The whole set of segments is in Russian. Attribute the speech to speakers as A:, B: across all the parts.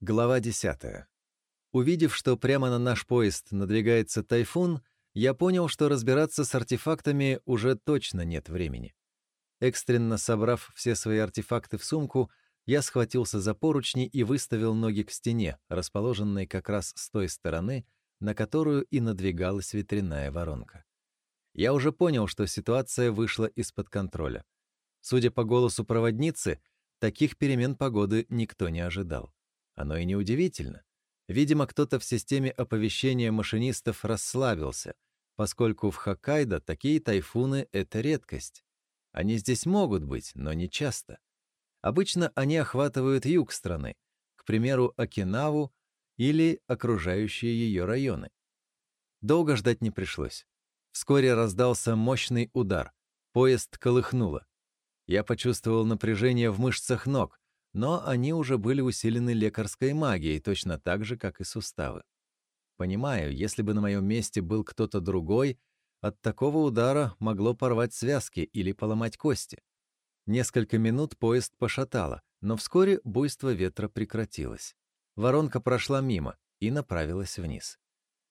A: Глава 10. Увидев, что прямо на наш поезд надвигается тайфун, я понял, что разбираться с артефактами уже точно нет времени. Экстренно собрав все свои артефакты в сумку, я схватился за поручни и выставил ноги к стене, расположенной как раз с той стороны, на которую и надвигалась ветряная воронка. Я уже понял, что ситуация вышла из-под контроля. Судя по голосу проводницы, таких перемен погоды никто не ожидал. Оно и неудивительно. Видимо, кто-то в системе оповещения машинистов расслабился, поскольку в Хоккайдо такие тайфуны — это редкость. Они здесь могут быть, но не часто. Обычно они охватывают юг страны, к примеру, Окинаву или окружающие ее районы. Долго ждать не пришлось. Вскоре раздался мощный удар. Поезд колыхнуло. Я почувствовал напряжение в мышцах ног, но они уже были усилены лекарской магией, точно так же, как и суставы. Понимаю, если бы на моем месте был кто-то другой, от такого удара могло порвать связки или поломать кости. Несколько минут поезд пошатало, но вскоре буйство ветра прекратилось. Воронка прошла мимо и направилась вниз.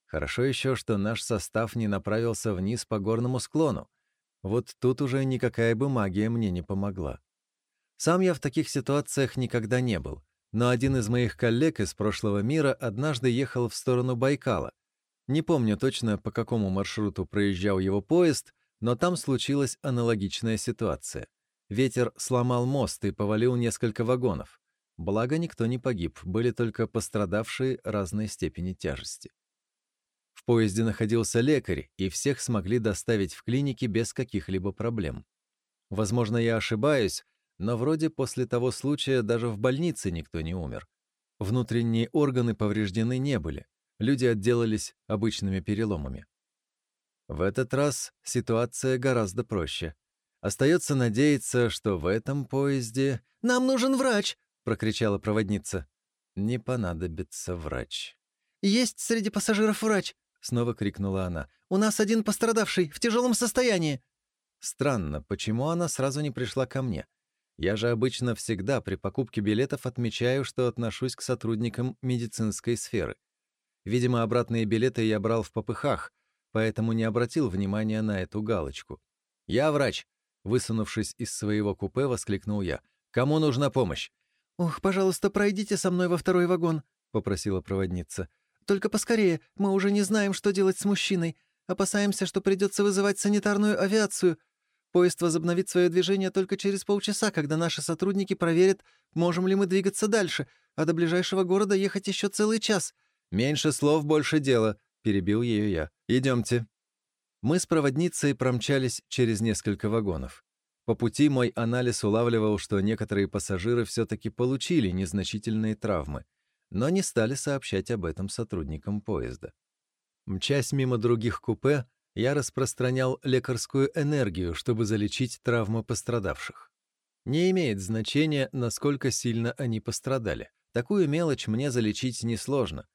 A: Хорошо еще, что наш состав не направился вниз по горному склону. Вот тут уже никакая бы магия мне не помогла. Сам я в таких ситуациях никогда не был, но один из моих коллег из прошлого мира однажды ехал в сторону Байкала. Не помню точно, по какому маршруту проезжал его поезд, но там случилась аналогичная ситуация. Ветер сломал мост и повалил несколько вагонов. Благо, никто не погиб, были только пострадавшие разной степени тяжести. В поезде находился лекарь, и всех смогли доставить в клинике без каких-либо проблем. Возможно, я ошибаюсь, но вроде после того случая даже в больнице никто не умер. Внутренние органы повреждены не были, люди отделались обычными переломами. В этот раз ситуация гораздо проще. Остается надеяться, что в этом поезде...
B: «Нам нужен врач!»
A: — прокричала проводница. «Не понадобится врач».
B: «Есть среди пассажиров врач!» — снова крикнула она. «У нас один пострадавший, в тяжелом состоянии!»
A: Странно, почему она сразу не пришла ко мне? Я же обычно всегда при покупке билетов отмечаю, что отношусь к сотрудникам медицинской сферы. Видимо, обратные билеты я брал в попыхах, поэтому не обратил внимания на эту галочку. «Я врач!» — высунувшись из своего купе, воскликнул я. «Кому нужна помощь?»
B: «Ох, пожалуйста, пройдите со мной во второй вагон», — попросила проводница. «Только поскорее, мы уже не знаем, что делать с мужчиной. Опасаемся, что придется вызывать санитарную авиацию. Поезд возобновит свое движение только через полчаса, когда наши сотрудники проверят, можем ли мы двигаться дальше, а до ближайшего города ехать еще целый час».
A: «Меньше слов, больше дела», — перебил ее я. «Идемте». Мы с проводницей промчались через несколько вагонов. По пути мой анализ улавливал, что некоторые пассажиры все-таки получили незначительные травмы, но не стали сообщать об этом сотрудникам поезда. Мчась мимо других купе, я распространял лекарскую энергию, чтобы залечить травмы пострадавших. Не имеет значения, насколько сильно они пострадали. Такую мелочь мне залечить несложно.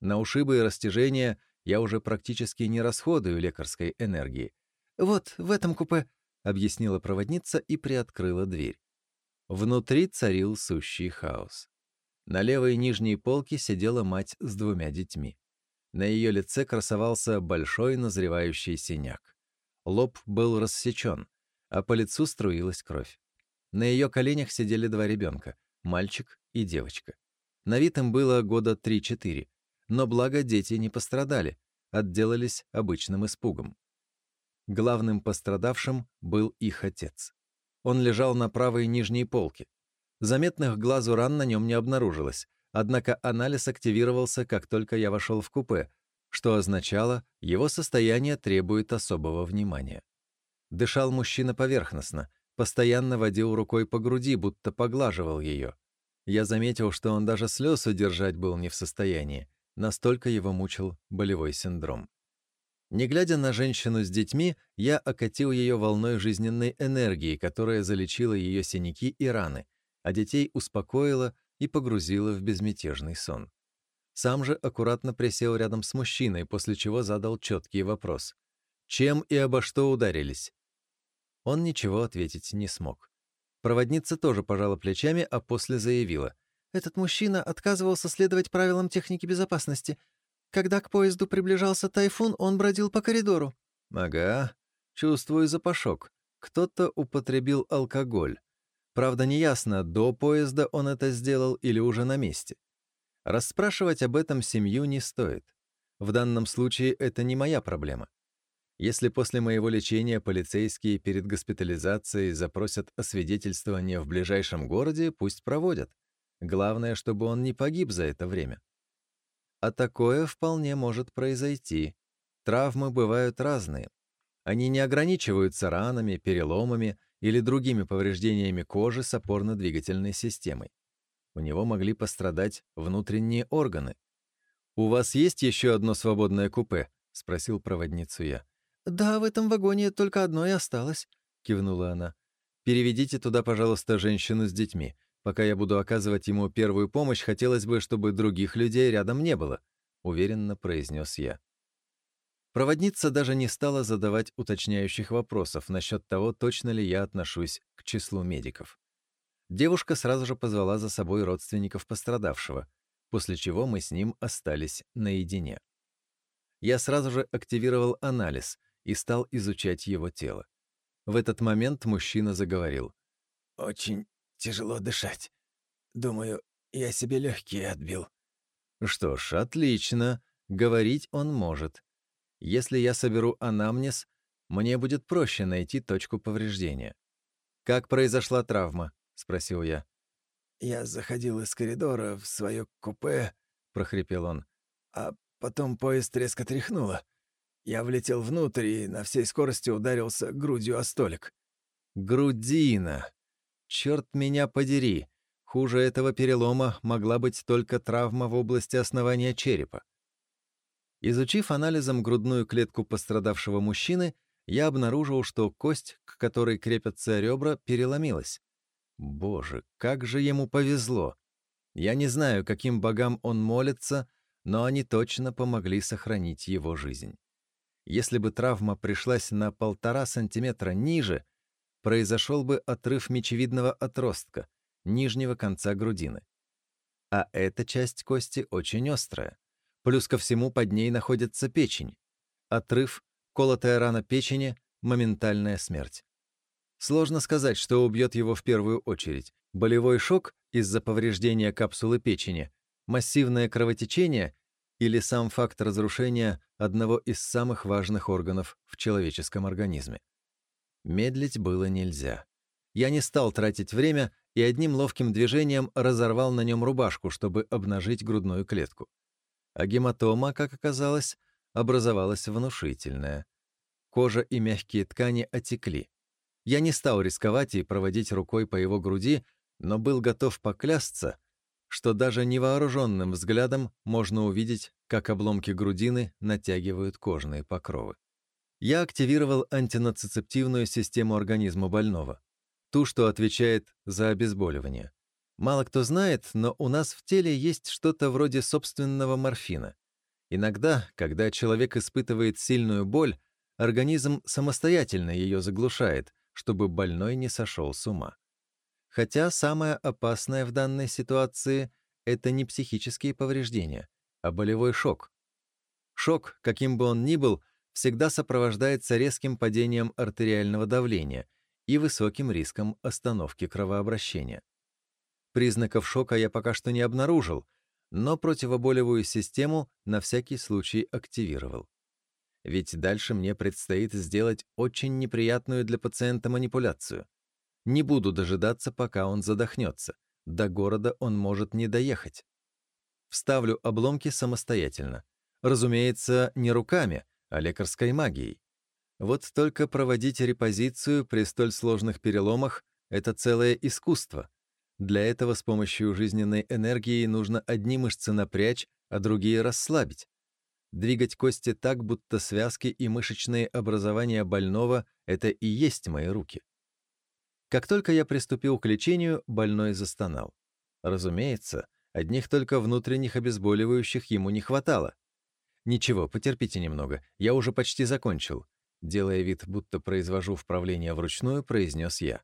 A: На ушибы и растяжения я уже практически не расходую лекарской энергии.
B: «Вот, в этом купе», — объяснила проводница и приоткрыла дверь.
A: Внутри царил сущий хаос. На левой нижней полке сидела мать с двумя детьми. На ее лице красовался большой назревающий синяк. Лоб был рассечен, а по лицу струилась кровь. На ее коленях сидели два ребенка — мальчик и девочка. На вид им было года 3-4, но благо дети не пострадали, отделались обычным испугом. Главным пострадавшим был их отец. Он лежал на правой нижней полке. Заметных глазу ран на нем не обнаружилось, Однако анализ активировался, как только я вошел в купе, что означало, его состояние требует особого внимания. Дышал мужчина поверхностно, постоянно водил рукой по груди, будто поглаживал ее. Я заметил, что он даже слез удержать был не в состоянии, настолько его мучил болевой синдром. Не глядя на женщину с детьми, я окатил ее волной жизненной энергии, которая залечила ее синяки и раны, а детей успокоила и погрузила в безмятежный сон. Сам же аккуратно присел рядом с мужчиной, после чего задал четкий вопрос. «Чем и обо что ударились?» Он ничего ответить не смог. Проводница тоже пожала плечами, а после заявила.
B: Этот мужчина отказывался следовать правилам техники безопасности. Когда к поезду приближался тайфун, он бродил по коридору».
A: «Ага, чувствую запашок. Кто-то употребил алкоголь. Правда, неясно, до поезда он это сделал или уже на месте. Расспрашивать об этом семью не стоит. В данном случае это не моя проблема. Если после моего лечения полицейские перед госпитализацией запросят освидетельствование в ближайшем городе, пусть проводят. Главное, чтобы он не погиб за это время. А такое вполне может произойти. Травмы бывают разные. Они не ограничиваются ранами, переломами или другими повреждениями кожи с опорно-двигательной системой. У него могли пострадать внутренние органы. «У вас есть еще одно свободное купе?» — спросил проводницу я.
B: «Да, в этом вагоне только одно и осталось», — кивнула она.
A: «Переведите туда, пожалуйста, женщину с детьми. Пока я буду оказывать ему первую помощь, хотелось бы, чтобы других людей рядом не было», — уверенно произнес я. Проводница даже не стала задавать уточняющих вопросов насчет того, точно ли я отношусь к числу медиков. Девушка сразу же позвала за собой родственников пострадавшего, после чего мы с ним остались наедине. Я сразу же активировал анализ и стал изучать его тело. В этот момент мужчина заговорил.
C: «Очень тяжело дышать. Думаю, я себе легкие отбил».
A: Что ж, отлично. Говорить он может. Если я соберу анамнез, мне будет проще найти точку повреждения. «Как произошла травма?» — спросил я.
C: «Я заходил из коридора в свое купе», — прохрипел он, «а потом поезд резко тряхнуло. Я влетел внутрь и на всей скорости ударился грудью о столик».
A: «Грудина! Черт меня подери! Хуже этого перелома могла быть только травма в области основания черепа. Изучив анализом грудную клетку пострадавшего мужчины, я обнаружил, что кость, к которой крепятся ребра, переломилась. Боже, как же ему повезло! Я не знаю, каким богам он молится, но они точно помогли сохранить его жизнь. Если бы травма пришлась на полтора сантиметра ниже, произошел бы отрыв мечевидного отростка, нижнего конца грудины. А эта часть кости очень острая. Плюс ко всему под ней находится печень. Отрыв, колотая рана печени, моментальная смерть. Сложно сказать, что убьет его в первую очередь. Болевой шок из-за повреждения капсулы печени, массивное кровотечение или сам факт разрушения одного из самых важных органов в человеческом организме. Медлить было нельзя. Я не стал тратить время и одним ловким движением разорвал на нем рубашку, чтобы обнажить грудную клетку а гематома, как оказалось, образовалась внушительная. Кожа и мягкие ткани отекли. Я не стал рисковать и проводить рукой по его груди, но был готов поклясться, что даже невооруженным взглядом можно увидеть, как обломки грудины натягивают кожные покровы. Я активировал антинацицептивную систему организма больного, ту, что отвечает за обезболивание. Мало кто знает, но у нас в теле есть что-то вроде собственного морфина. Иногда, когда человек испытывает сильную боль, организм самостоятельно ее заглушает, чтобы больной не сошел с ума. Хотя самое опасное в данной ситуации — это не психические повреждения, а болевой шок. Шок, каким бы он ни был, всегда сопровождается резким падением артериального давления и высоким риском остановки кровообращения. Признаков шока я пока что не обнаружил, но противоболевую систему на всякий случай активировал. Ведь дальше мне предстоит сделать очень неприятную для пациента манипуляцию. Не буду дожидаться, пока он задохнется. До города он может не доехать. Вставлю обломки самостоятельно. Разумеется, не руками, а лекарской магией. Вот только проводить репозицию при столь сложных переломах — это целое искусство. Для этого с помощью жизненной энергии нужно одни мышцы напрячь, а другие расслабить. Двигать кости так, будто связки и мышечные образования больного — это и есть мои руки. Как только я приступил к лечению, больной застонал. Разумеется, одних только внутренних обезболивающих ему не хватало. «Ничего, потерпите немного, я уже почти закончил», делая вид, будто произвожу вправление вручную, произнес я.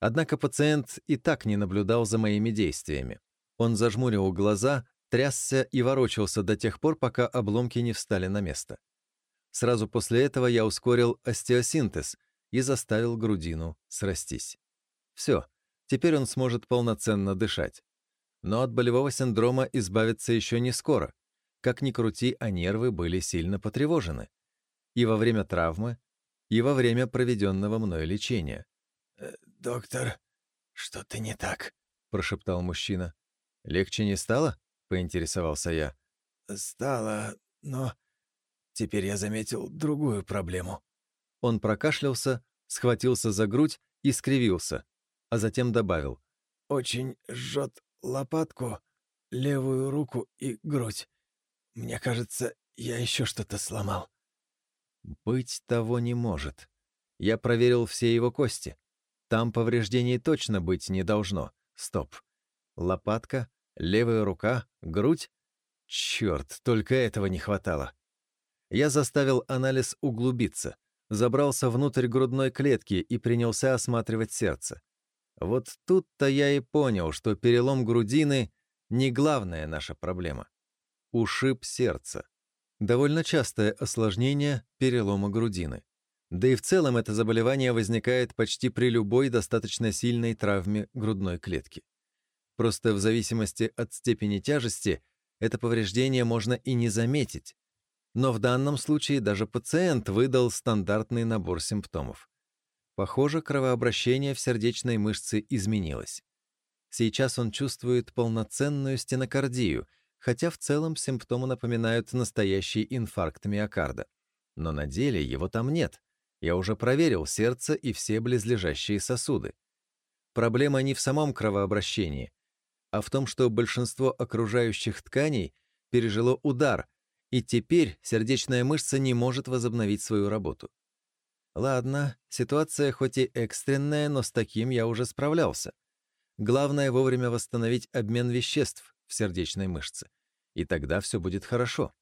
A: Однако пациент и так не наблюдал за моими действиями. Он зажмурил глаза, трясся и ворочался до тех пор, пока обломки не встали на место. Сразу после этого я ускорил остеосинтез и заставил грудину срастись. Все, теперь он сможет полноценно дышать. Но от болевого синдрома избавиться еще не скоро. Как ни крути, а нервы были сильно потревожены. И во время травмы, и во время проведенного мной лечения.
C: «Э, «Доктор, что-то не так», —
A: прошептал мужчина. «Легче не стало?» — поинтересовался я.
C: «Стало, но теперь я заметил другую проблему».
A: Он прокашлялся, схватился за грудь и скривился, а затем добавил.
C: «Очень жжет лопатку, левую руку и грудь. Мне кажется, я еще что-то сломал».
A: «Быть того не может. Я проверил все его кости. Там повреждений точно быть не должно. Стоп. Лопатка, левая рука, грудь? Черт, только этого не хватало. Я заставил анализ углубиться, забрался внутрь грудной клетки и принялся осматривать сердце. Вот тут-то я и понял, что перелом грудины — не главная наша проблема. Ушиб сердца. Довольно частое осложнение перелома грудины. Да и в целом это заболевание возникает почти при любой достаточно сильной травме грудной клетки. Просто в зависимости от степени тяжести это повреждение можно и не заметить. Но в данном случае даже пациент выдал стандартный набор симптомов. Похоже, кровообращение в сердечной мышце изменилось. Сейчас он чувствует полноценную стенокардию, хотя в целом симптомы напоминают настоящий инфаркт миокарда. Но на деле его там нет. Я уже проверил сердце и все близлежащие сосуды. Проблема не в самом кровообращении, а в том, что большинство окружающих тканей пережило удар, и теперь сердечная мышца не может возобновить свою работу. Ладно, ситуация хоть и экстренная, но с таким я уже справлялся. Главное вовремя восстановить обмен веществ в сердечной мышце, и тогда все будет хорошо.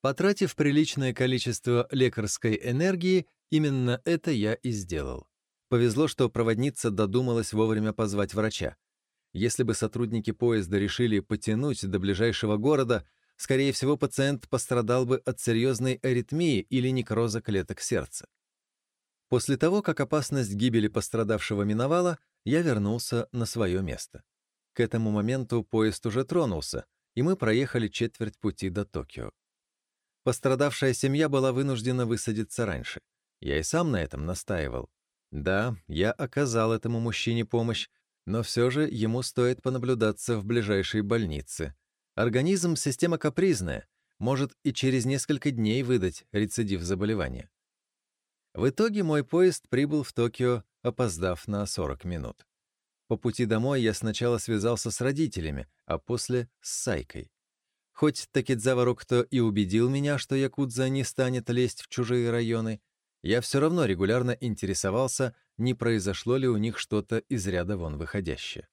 A: Потратив приличное количество лекарской энергии, именно это я и сделал. Повезло, что проводница додумалась вовремя позвать врача. Если бы сотрудники поезда решили потянуть до ближайшего города, скорее всего, пациент пострадал бы от серьезной аритмии или некроза клеток сердца. После того, как опасность гибели пострадавшего миновала, я вернулся на свое место. К этому моменту поезд уже тронулся, и мы проехали четверть пути до Токио. Пострадавшая семья была вынуждена высадиться раньше. Я и сам на этом настаивал. Да, я оказал этому мужчине помощь, но все же ему стоит понаблюдаться в ближайшей больнице. Организм — система капризная, может и через несколько дней выдать рецидив заболевания. В итоге мой поезд прибыл в Токио, опоздав на 40 минут. По пути домой я сначала связался с родителями, а после — с Сайкой. Хоть Такидзава Рокто и убедил меня, что Якудза не станет лезть в чужие районы, я все равно регулярно интересовался, не произошло ли у них что-то из ряда вон выходящее.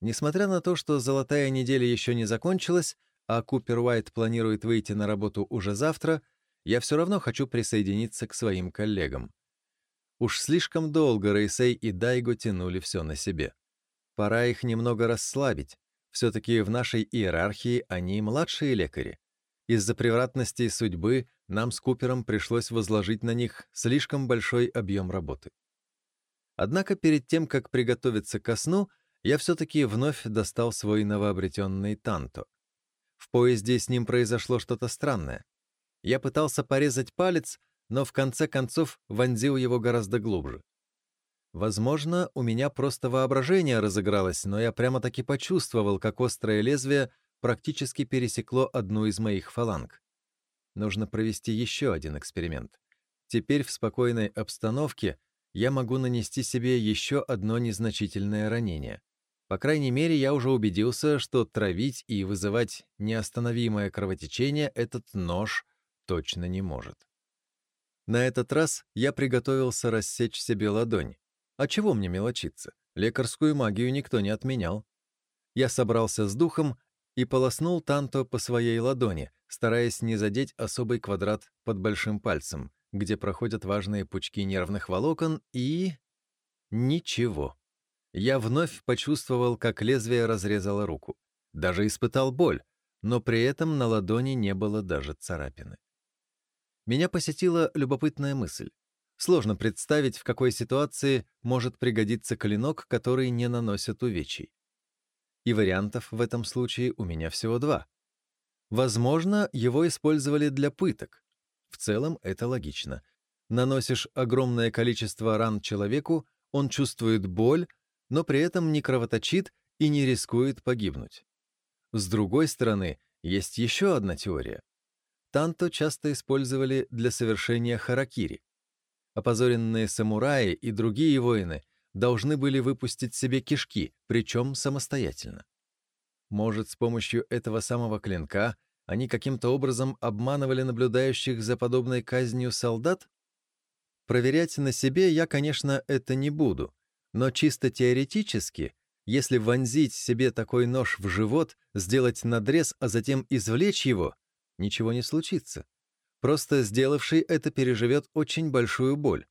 A: Несмотря на то, что золотая неделя еще не закончилась, а Купер Уайт планирует выйти на работу уже завтра, я все равно хочу присоединиться к своим коллегам. Уж слишком долго Рейсей и Дайго тянули все на себе. Пора их немного расслабить, все-таки в нашей иерархии они младшие лекари. Из-за превратности судьбы нам с Купером пришлось возложить на них слишком большой объем работы. Однако перед тем, как приготовиться ко сну, я все-таки вновь достал свой новообретенный танто. В поезде с ним произошло что-то странное. Я пытался порезать палец, но в конце концов вонзил его гораздо глубже. Возможно, у меня просто воображение разыгралось, но я прямо-таки почувствовал, как острое лезвие практически пересекло одну из моих фаланг. Нужно провести еще один эксперимент. Теперь в спокойной обстановке я могу нанести себе еще одно незначительное ранение. По крайней мере, я уже убедился, что травить и вызывать неостановимое кровотечение этот нож точно не может. На этот раз я приготовился рассечь себе ладонь, а чего мне мелочиться? Лекарскую магию никто не отменял. Я собрался с духом и полоснул Танто по своей ладони, стараясь не задеть особый квадрат под большим пальцем, где проходят важные пучки нервных волокон, и... Ничего. Я вновь почувствовал, как лезвие разрезало руку. Даже испытал боль, но при этом на ладони не было даже царапины. Меня посетила любопытная мысль. Сложно представить, в какой ситуации может пригодиться клинок, который не наносит увечий. И вариантов в этом случае у меня всего два. Возможно, его использовали для пыток. В целом это логично. Наносишь огромное количество ран человеку, он чувствует боль, но при этом не кровоточит и не рискует погибнуть. С другой стороны, есть еще одна теория. Танто часто использовали для совершения харакири. Опозоренные самураи и другие воины должны были выпустить себе кишки, причем самостоятельно. Может, с помощью этого самого клинка они каким-то образом обманывали наблюдающих за подобной казнью солдат? Проверять на себе я, конечно, это не буду, но чисто теоретически, если вонзить себе такой нож в живот, сделать надрез, а затем извлечь его, ничего не случится. Просто сделавший это переживет очень большую боль.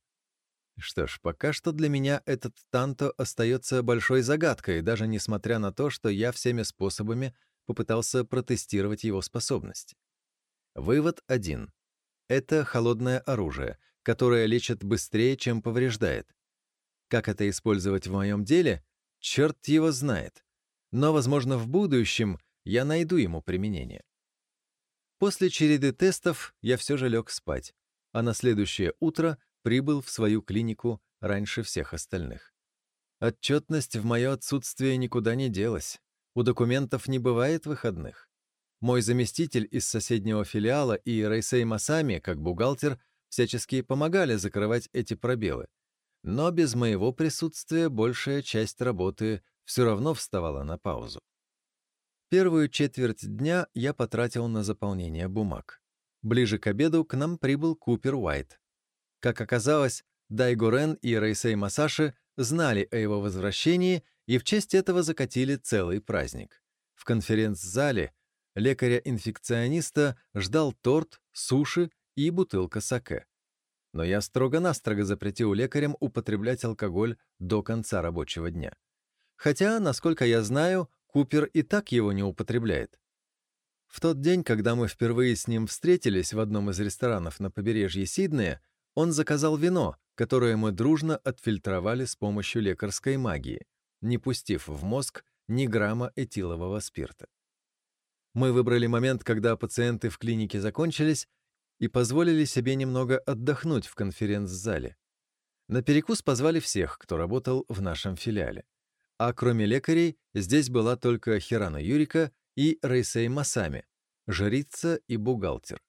A: Что ж, пока что для меня этот танто остается большой загадкой, даже несмотря на то, что я всеми способами попытался протестировать его способности. Вывод один. Это холодное оружие, которое лечит быстрее, чем повреждает. Как это использовать в моем деле? Черт его знает. Но, возможно, в будущем я найду ему применение. После череды тестов я все же лег спать, а на следующее утро прибыл в свою клинику раньше всех остальных. Отчетность в мое отсутствие никуда не делась. У документов не бывает выходных. Мой заместитель из соседнего филиала и Рейсей Масами, как бухгалтер, всячески помогали закрывать эти пробелы. Но без моего присутствия большая часть работы все равно вставала на паузу. Первую четверть дня я потратил на заполнение бумаг. Ближе к обеду к нам прибыл Купер Уайт. Как оказалось, Дайгорен и Рейсей Масаши знали о его возвращении и в честь этого закатили целый праздник. В конференц-зале лекаря-инфекциониста ждал торт, суши и бутылка саке. Но я строго-настрого запретил лекарям употреблять алкоголь до конца рабочего дня. Хотя, насколько я знаю, Купер и так его не употребляет. В тот день, когда мы впервые с ним встретились в одном из ресторанов на побережье Сиднея, он заказал вино, которое мы дружно отфильтровали с помощью лекарской магии, не пустив в мозг ни грамма этилового спирта. Мы выбрали момент, когда пациенты в клинике закончились, и позволили себе немного отдохнуть в конференц-зале. На перекус позвали всех, кто работал в нашем филиале. А кроме лекарей, здесь была только Хирана Юрика и Рейсей Масами, жрица и бухгалтер.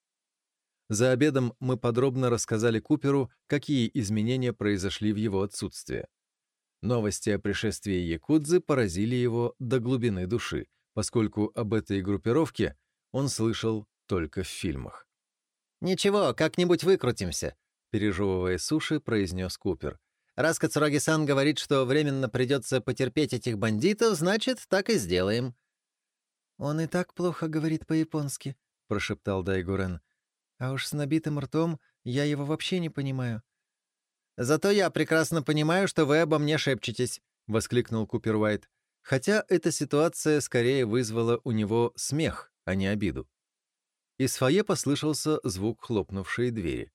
A: За обедом мы подробно рассказали Куперу, какие изменения произошли в его отсутствие. Новости о пришествии Якудзы поразили его до глубины души, поскольку об этой группировке он слышал только в фильмах.
B: «Ничего, как-нибудь выкрутимся», —
A: пережевывая суши, произнес Купер.
B: Раз Кацураги-сан говорит, что временно придется потерпеть этих бандитов, значит, так и сделаем». «Он и так плохо говорит по-японски», — прошептал Дайгурен. «А уж с набитым ртом я его вообще не понимаю».
C: «Зато я прекрасно понимаю, что вы обо мне шепчетесь», — воскликнул Купер Уайт. Хотя эта ситуация скорее вызвала у него смех, а не обиду. Из фойе послышался звук хлопнувшей двери.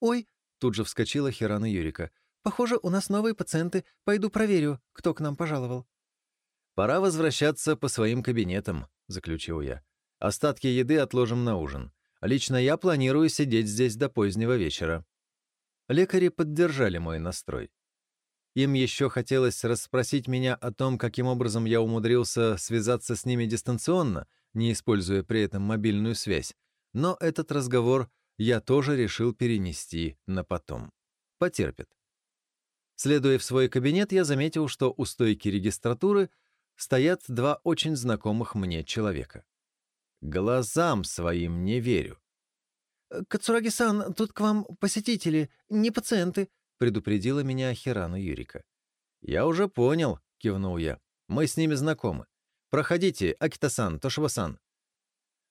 B: «Ой!»
C: — тут же вскочила Хирана Юрика.
B: Похоже, у нас новые пациенты. Пойду проверю, кто к нам пожаловал».
A: «Пора возвращаться по своим кабинетам», — заключил я. «Остатки еды отложим на ужин. Лично я планирую сидеть здесь до позднего вечера». Лекари поддержали мой настрой. Им еще хотелось расспросить меня о том, каким образом я умудрился связаться с ними дистанционно, не используя при этом мобильную связь, но этот разговор я тоже решил перенести на потом. Потерпит. Следуя в свой кабинет, я заметил, что у стойки регистратуры стоят два очень знакомых мне человека. Глазам своим не верю.
B: «Э, «Кацураги-сан, тут к вам посетители, не пациенты», — предупредила меня Хирану Юрика.
A: «Я уже понял», — кивнул я. «Мы с ними знакомы. Проходите, Акита-сан, Тошиба-сан».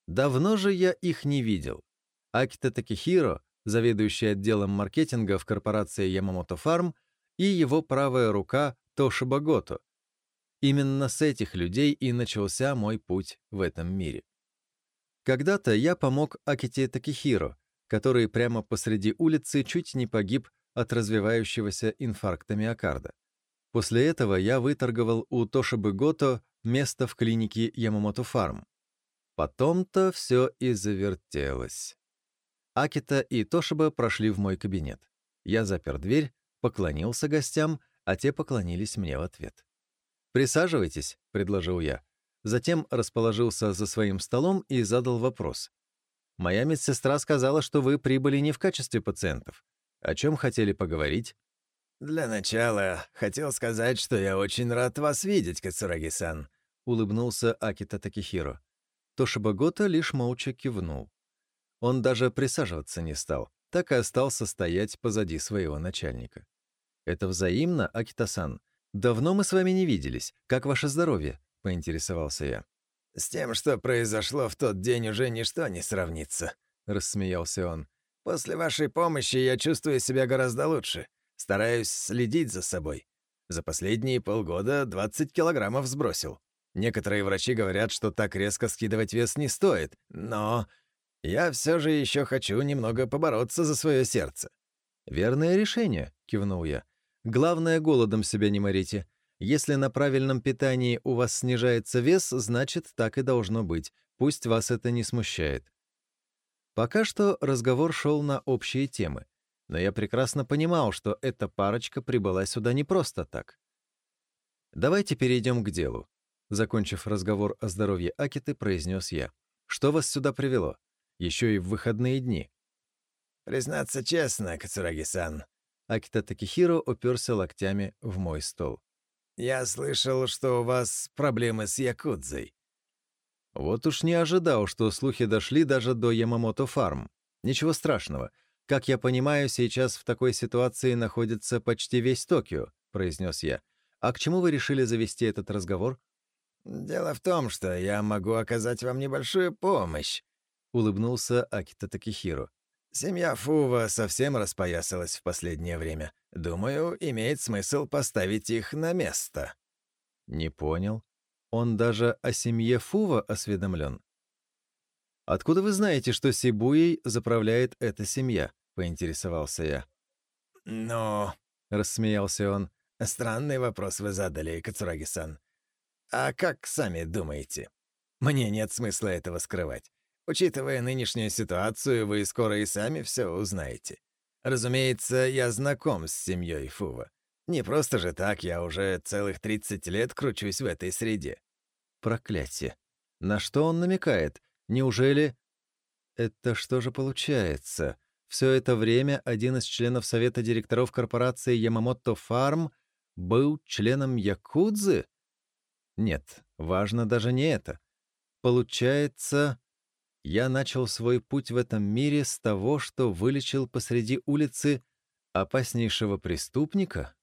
A: Давно же я их не видел. Акита Такихиро, заведующий отделом маркетинга в корпорации Ямамото Фарм, и его правая рука Тошиба Гото, Именно с этих людей и начался мой путь в этом мире. Когда-то я помог Аките Такихиро, который прямо посреди улицы чуть не погиб от развивающегося инфаркта миокарда. После этого я выторговал у Тошибы Гото место в клинике Ямамото Фарм. Потом-то все и завертелось. Акита и Тошиба прошли в мой кабинет. Я запер дверь, поклонился гостям, а те поклонились мне в ответ. «Присаживайтесь», — предложил я. Затем расположился за своим столом и задал вопрос. «Моя медсестра сказала, что вы прибыли не в качестве пациентов. О чем хотели поговорить?»
C: «Для начала хотел сказать, что я очень рад вас видеть, Кацураги-сан», — улыбнулся Акита Такихиро.
A: Тошиба лишь молча кивнул. Он даже присаживаться не стал, так и остался стоять позади своего начальника. «Это взаимно, Акита-сан?» «Давно мы с вами не виделись. Как ваше здоровье?» — поинтересовался я.
C: «С тем, что произошло в тот день, уже ничто не сравнится», — рассмеялся он. «После вашей помощи я чувствую себя гораздо лучше. Стараюсь следить за собой. За последние полгода 20 килограммов сбросил. Некоторые врачи говорят, что так резко скидывать вес не стоит, но я все же еще хочу немного побороться за свое сердце».
A: «Верное решение», — кивнул я. Главное, голодом себя не морите. Если на правильном питании у вас снижается вес, значит, так и должно быть. Пусть вас это не смущает. Пока что разговор шел на общие темы, но я прекрасно понимал, что эта парочка прибыла сюда не просто так. Давайте перейдем к делу. Закончив разговор о здоровье Акиты, произнес я. Что вас сюда привело? Еще и в выходные дни.
C: Признаться честно, Кацураги-сан,
A: Акита Такихиро уперся локтями в мой стол.
C: «Я слышал, что у вас проблемы с Якудзой».
A: Вот уж не ожидал, что слухи дошли даже до Ямамото Фарм. Ничего страшного. Как я понимаю, сейчас в такой ситуации находится почти весь Токио, произнес я. А к чему вы решили завести этот разговор?
C: Дело в том, что я могу оказать вам небольшую помощь, улыбнулся Акита Такихиро. Семья Фува совсем распоясалась в последнее время. Думаю, имеет смысл поставить их на место».
A: «Не понял. Он даже о семье Фува осведомлен?» «Откуда вы знаете, что Сибуей заправляет эта семья?» — поинтересовался я.
C: «Ну...» — рассмеялся он. «Странный вопрос вы задали, Кацураги-сан. А как сами думаете? Мне нет смысла этого скрывать. Учитывая нынешнюю ситуацию, вы скоро и сами все узнаете. Разумеется, я знаком с семьей Фува. Не просто же так, я уже целых 30 лет кручусь в этой среде.
A: Проклятие. На что он намекает? Неужели... Это что же получается? Все это время один из членов совета директоров корпорации Ямамото Фарм был членом Якудзы? Нет, важно даже не это. Получается, я начал свой путь в этом мире с того, что вылечил посреди улицы опаснейшего преступника?